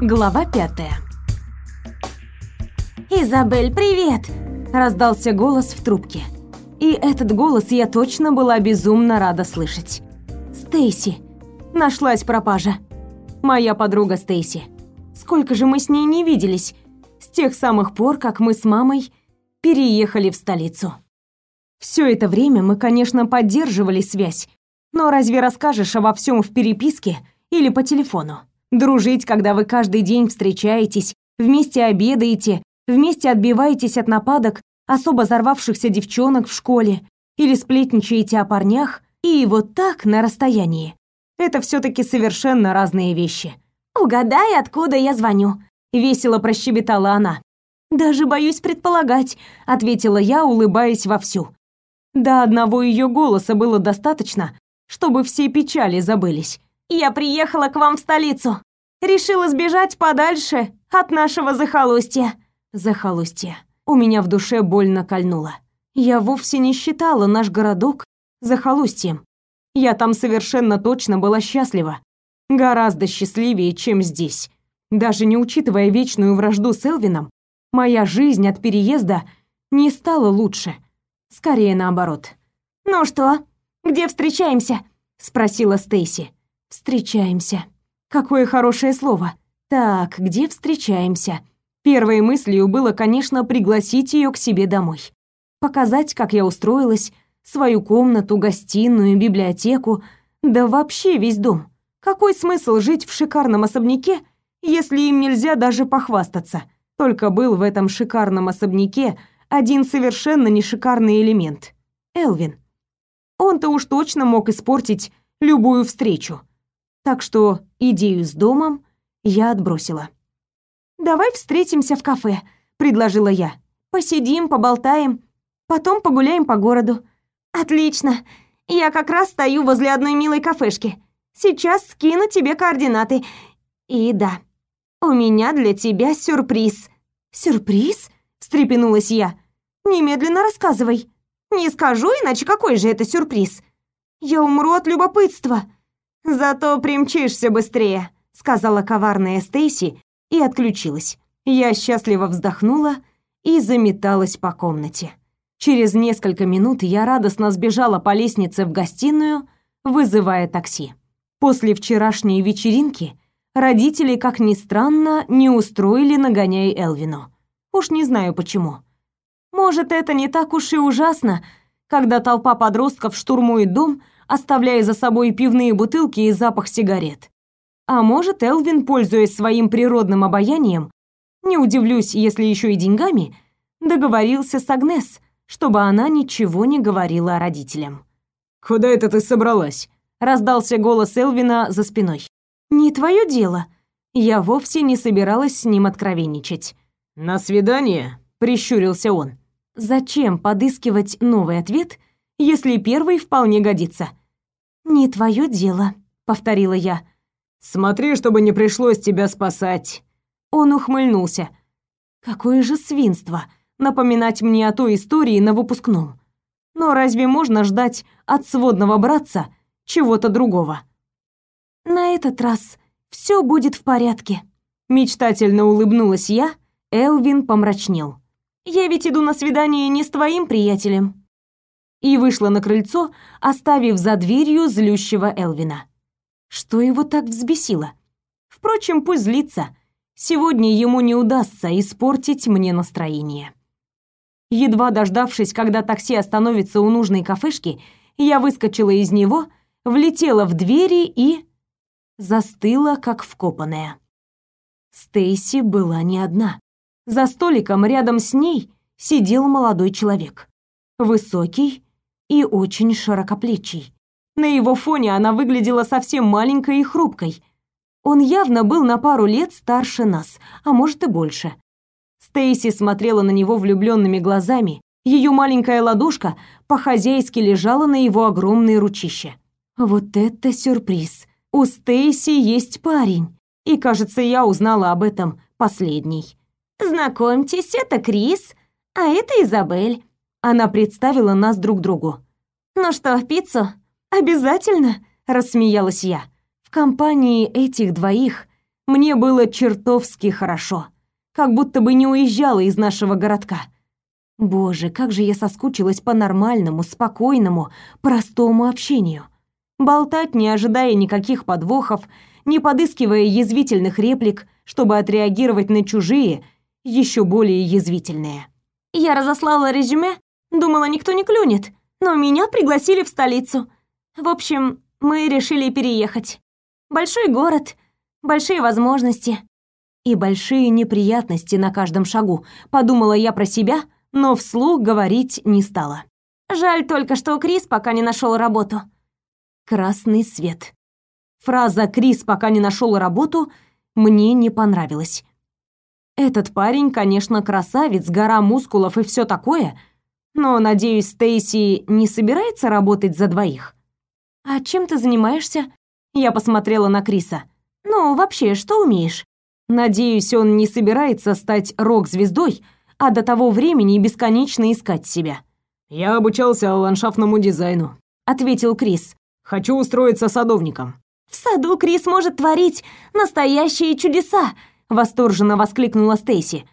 Глава пятая. «Изабель, привет!» – раздался голос в трубке. И этот голос я точно была безумно рада слышать. Стейси. Нашлась пропажа. Моя подруга Стейси. Сколько же мы с ней не виделись с тех самых пор, как мы с мамой переехали в столицу. Все это время мы, конечно, поддерживали связь, но разве расскажешь обо всем в переписке или по телефону? Дружить, когда вы каждый день встречаетесь, вместе обедаете, вместе отбиваетесь от нападок особо взорвавшихся девчонок в школе или сплетничаете о парнях, и вот так на расстоянии. Это все таки совершенно разные вещи. «Угадай, откуда я звоню?» — весело прощебетала она. «Даже боюсь предполагать», — ответила я, улыбаясь вовсю. До одного ее голоса было достаточно, чтобы все печали забылись. «Я приехала к вам в столицу. Решила сбежать подальше от нашего захолустья». Захолустье. У меня в душе больно кольнуло. Я вовсе не считала наш городок захолустьем. Я там совершенно точно была счастлива. Гораздо счастливее, чем здесь. Даже не учитывая вечную вражду с Элвином, моя жизнь от переезда не стала лучше. Скорее наоборот. «Ну что, где встречаемся?» — спросила Стейси. «Встречаемся». Какое хорошее слово. Так, где встречаемся? Первой мыслью было, конечно, пригласить ее к себе домой. Показать, как я устроилась, свою комнату, гостиную, библиотеку, да вообще весь дом. Какой смысл жить в шикарном особняке, если им нельзя даже похвастаться? Только был в этом шикарном особняке один совершенно не шикарный элемент Элвин. Он-то уж точно мог испортить любую встречу. Так что идею с домом я отбросила. «Давай встретимся в кафе», — предложила я. «Посидим, поболтаем, потом погуляем по городу». «Отлично! Я как раз стою возле одной милой кафешки. Сейчас скину тебе координаты. И да, у меня для тебя сюрприз». «Сюрприз?» — встрепенулась я. «Немедленно рассказывай. Не скажу, иначе какой же это сюрприз? Я умру от любопытства». «Зато примчишься быстрее», — сказала коварная Стейси и отключилась. Я счастливо вздохнула и заметалась по комнате. Через несколько минут я радостно сбежала по лестнице в гостиную, вызывая такси. После вчерашней вечеринки родители, как ни странно, не устроили нагоняй Элвину. Уж не знаю почему. Может, это не так уж и ужасно, когда толпа подростков штурмует дом, оставляя за собой пивные бутылки и запах сигарет. А может, Элвин, пользуясь своим природным обаянием, не удивлюсь, если еще и деньгами, договорился с Агнес, чтобы она ничего не говорила родителям. «Куда это ты собралась?» — раздался голос Элвина за спиной. «Не твое дело». Я вовсе не собиралась с ним откровенничать. «На свидание?» — прищурился он. «Зачем подыскивать новый ответ, если первый вполне годится. Не твое дело, повторила я. Смотри, чтобы не пришлось тебя спасать. Он ухмыльнулся. Какое же свинство напоминать мне о той истории на выпускном. Но разве можно ждать от сводного братца чего-то другого? На этот раз все будет в порядке. Мечтательно улыбнулась я, Элвин помрачнел. Я ведь иду на свидание не с твоим приятелем, и вышла на крыльцо, оставив за дверью злющего Элвина. Что его так взбесило? Впрочем, пусть злится. Сегодня ему не удастся испортить мне настроение. Едва дождавшись, когда такси остановится у нужной кафешки, я выскочила из него, влетела в двери и застыла как вкопанная. Стейси была не одна. За столиком рядом с ней сидел молодой человек. Высокий, и очень широкоплечий. На его фоне она выглядела совсем маленькой и хрупкой. Он явно был на пару лет старше нас, а может и больше. Стейси смотрела на него влюбленными глазами. Ее маленькая ладошка по-хозяйски лежала на его огромное ручище. Вот это сюрприз. У Стейси есть парень. И, кажется, я узнала об этом последний. Знакомьтесь, это Крис, а это Изабель. Она представила нас друг другу. «Ну что, пиццу?» «Обязательно!» – рассмеялась я. В компании этих двоих Мне было чертовски хорошо, как будто бы не уезжала из нашего городка. Боже, как же я соскучилась по нормальному, спокойному, простому общению. Болтать, не ожидая никаких подвохов, не подыскивая язвительных реплик, чтобы отреагировать на чужие, еще более язвительные. Я разослала резюме, думала, никто не клюнет, но меня пригласили в столицу. В общем, мы решили переехать. Большой город, большие возможности и большие неприятности на каждом шагу, подумала я про себя, но вслух говорить не стала. Жаль только, что Крис пока не нашел работу. Красный свет. Фраза «Крис пока не нашел работу» мне не понравилась. Этот парень, конечно, красавец, гора мускулов и все такое, но, надеюсь, Стейси не собирается работать за двоих. А чем ты занимаешься? Я посмотрела на Криса. Ну, вообще, что умеешь? Надеюсь, он не собирается стать рок-звездой, а до того времени бесконечно искать себя. Я обучался ландшафтному дизайну, ответил Крис. Хочу устроиться садовником. В саду Крис может творить настоящие чудеса, восторженно воскликнула Стейси.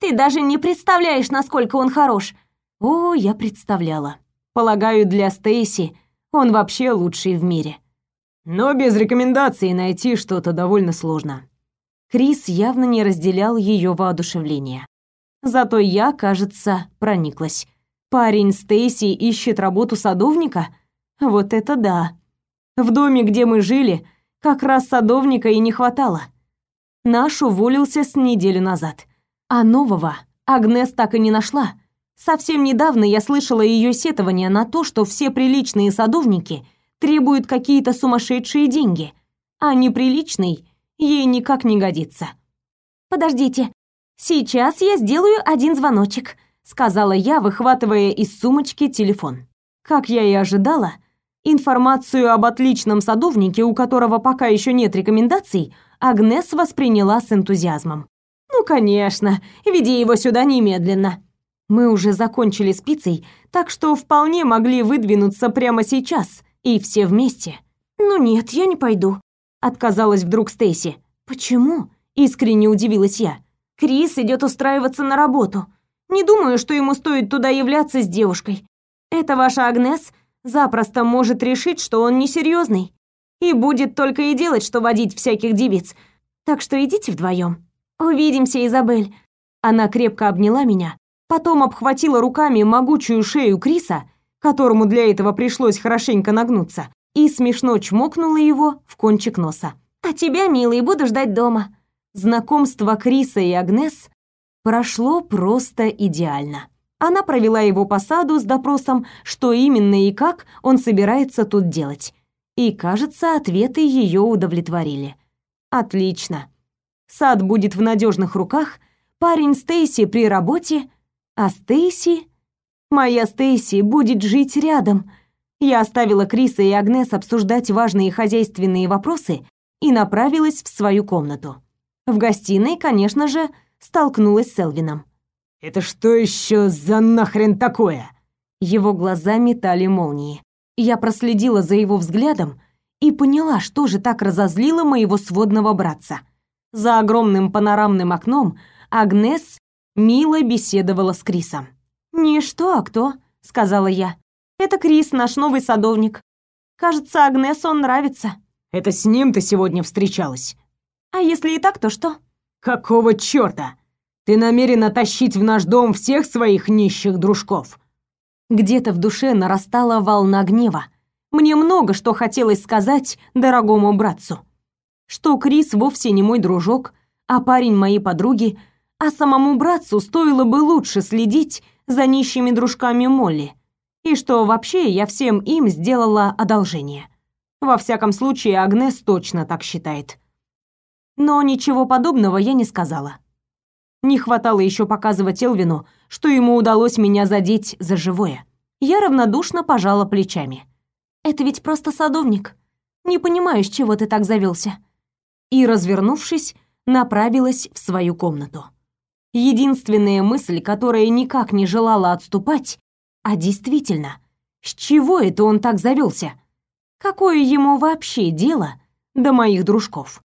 Ты даже не представляешь, насколько он хорош. О, я представляла. Полагаю, для Стейси он вообще лучший в мире. Но без рекомендаций найти что-то довольно сложно. Крис явно не разделял ее воодушевление. Зато я, кажется, прониклась. Парень Стейси ищет работу садовника? Вот это да. В доме, где мы жили, как раз садовника и не хватало. Наш уволился с неделю назад. А нового Агнес так и не нашла. Совсем недавно я слышала ее сетования на то, что все приличные садовники требуют какие-то сумасшедшие деньги, а неприличный ей никак не годится. «Подождите, сейчас я сделаю один звоночек», сказала я, выхватывая из сумочки телефон. Как я и ожидала, информацию об отличном садовнике, у которого пока еще нет рекомендаций, Агнес восприняла с энтузиазмом. «Ну, конечно, веди его сюда немедленно». Мы уже закончили с пиццей, так что вполне могли выдвинуться прямо сейчас, и все вместе. «Ну нет, я не пойду», — отказалась вдруг Стейси. «Почему?» — искренне удивилась я. «Крис идет устраиваться на работу. Не думаю, что ему стоит туда являться с девушкой. Это ваша Агнес запросто может решить, что он несерьезный и будет только и делать, что водить всяких девиц. Так что идите вдвоем. Увидимся, Изабель». Она крепко обняла меня, потом обхватила руками могучую шею Криса, которому для этого пришлось хорошенько нагнуться, и смешно чмокнула его в кончик носа. «А тебя, милый, буду ждать дома». Знакомство Криса и Агнес прошло просто идеально. Она провела его по саду с допросом, что именно и как он собирается тут делать. И, кажется, ответы ее удовлетворили. Отлично. Сад будет в надежных руках, парень Стейси при работе, а Стейси... Моя Стейси будет жить рядом. Я оставила Криса и Агнес обсуждать важные хозяйственные вопросы и направилась в свою комнату. В гостиной, конечно же, столкнулась с Элвином. «Это что еще за нахрен такое?» Его глаза метали молнии. Я проследила за его взглядом и поняла, что же так разозлило моего сводного братца. За огромным панорамным окном Агнес мило беседовала с Крисом. «Не что, а кто?» — сказала я. «Это Крис, наш новый садовник. Кажется, Агнес он нравится». «Это с ним ты сегодня встречалась?» «А если и так, то что?» «Какого чёрта? Ты намерена тащить в наш дом всех своих нищих дружков?» Где-то в душе нарастала волна гнева. Мне много что хотелось сказать дорогому братцу. Что Крис вовсе не мой дружок, а парень моей подруги, а самому братцу стоило бы лучше следить за нищими дружками Молли. И что вообще я всем им сделала одолжение. Во всяком случае, Агнес точно так считает. Но ничего подобного я не сказала. Не хватало еще показывать Элвину, что ему удалось меня задеть за живое. Я равнодушно пожала плечами. «Это ведь просто садовник. Не понимаю, с чего ты так завелся. И, развернувшись, направилась в свою комнату. Единственная мысль, которая никак не желала отступать, а действительно, с чего это он так завелся? Какое ему вообще дело до моих дружков?